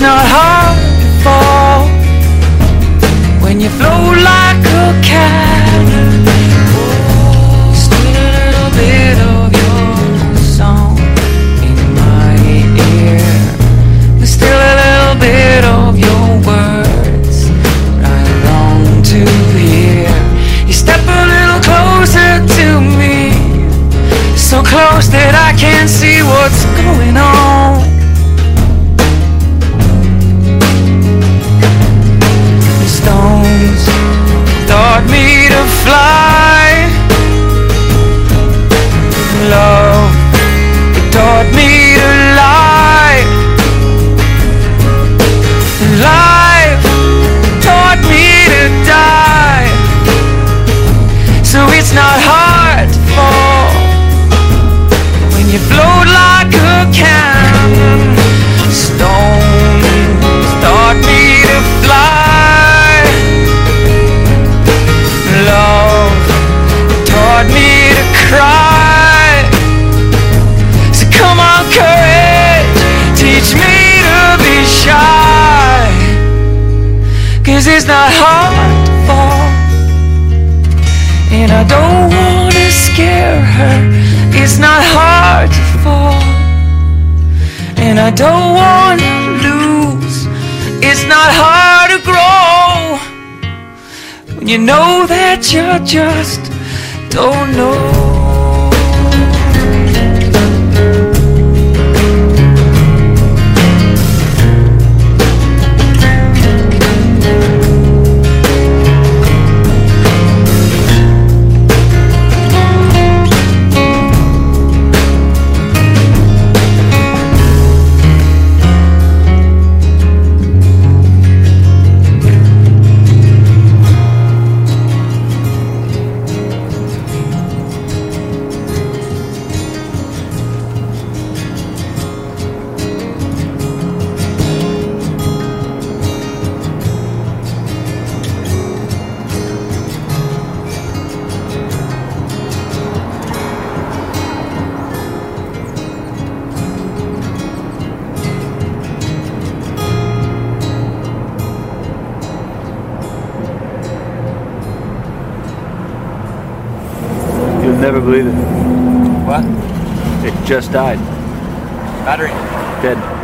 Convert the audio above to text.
not hard fly. Love it taught me to lie. Life taught me to die. So it's not hard to fall when you float like a cannon. Stones Cause it's not hard to fall. And I don't wanna scare her. It's not hard to fall. And I don't wanna lose. It's not hard to grow. When you know that you just don't know. Never believe it. What? It just died. Battery. Dead.